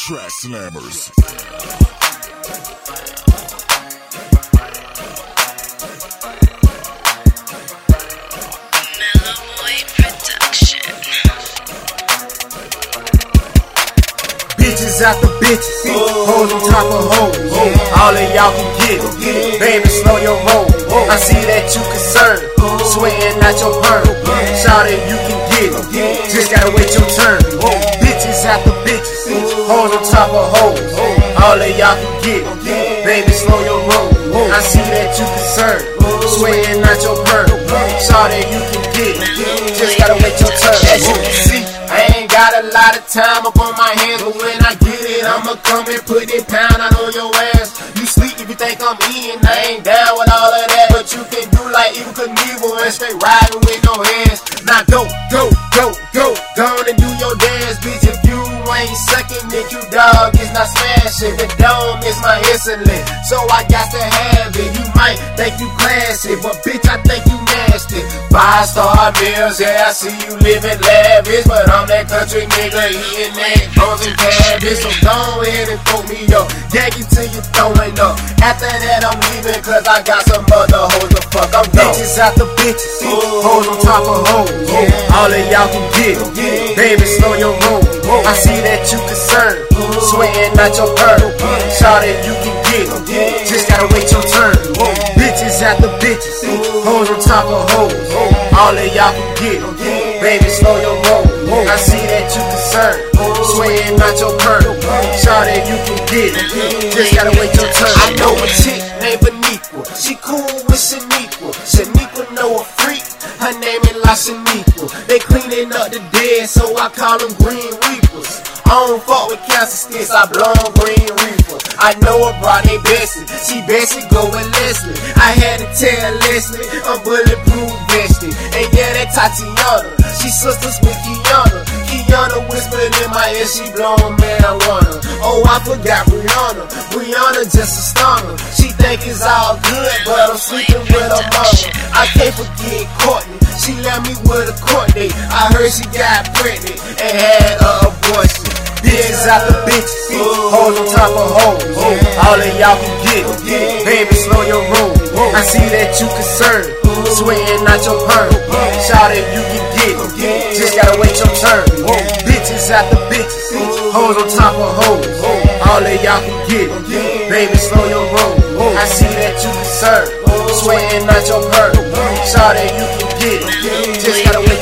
Track Slammers. Mellow Boy Production. Bitches after bitches, hoes on top of hoes. All of y'all can get it. Baby, slow your roll. I see that you concerned, sweating at your perm. Shout it, you can get it. Just gotta wait y'all can get. Baby, slow your roll. I see that you concerned, sweating at your perm. Shout it, you can get. Just gotta wait your turn. As you can see. I ain't got a lot of time up on my hands, but when I get it, I'ma come and put it out on your ass. You sleep if you think I'm in, I ain't down with all of that, but you can do like Evel Knievel and stay riding with no hands. Dog is not smashing. The dome is my insulin, so I got to have it. You might think you classy, but bitch, I think you nasty. Five star meals, yeah, I see you living lavish, but I'm that country nigga eating that bones and cabbage. So go ahead and throw me up, gag it till you throwing up. After that, I'm leaving, cause I got some other hoes to fuck. I'm gone. Bitches after bitches, hoes on top of hoes. All of y'all can get it. Baby, slow your roll. I see that you concerned, sweating at your perm. Shout you can get it. Just gotta wait your turn. Bitches after bitches, hoes on top of hoes. All of y'all can get it. Baby, slow your roll. I see that you concerned, sweating at your perm. Shout you can get it. Just gotta wait your turn. I know a chick named Beniqua. She cool with Shaniqua. Shaniqua know a freak. Her name is La Shaniqua. They cleaning up the dead, so I call them Green Reapers. I don't fuck with cancer sticks, I blow on Green Reaper. I know a broad named Bessie. She Bessie go with Leslie. I had to tell Leslie I'm bulletproof vested. And yeah, that Tatiana. She sisters with Kiana. Kiana whispered in my ear, she blowin' marijuana. Oh, I forgot Brianna. Brianna just a stunner. She think it's all good, but I'm sleeping with her mama. I can't forget Courtney. She left me with a court date. I heard she got pregnant and had a abortion. Bitches after bitches, hoes on top of hoes. All of y'all can get it. Baby, slow your roll. I see that you concerned, sweating at your perm. Shout it, you can get it. Just gotta wait your turn. Bitches after bitches, hoes on top of hoes. All of y'all can get it. Baby, slow your roll. I see that you concerned, sweating at your perm. Shout it, you can get it. Just gotta wait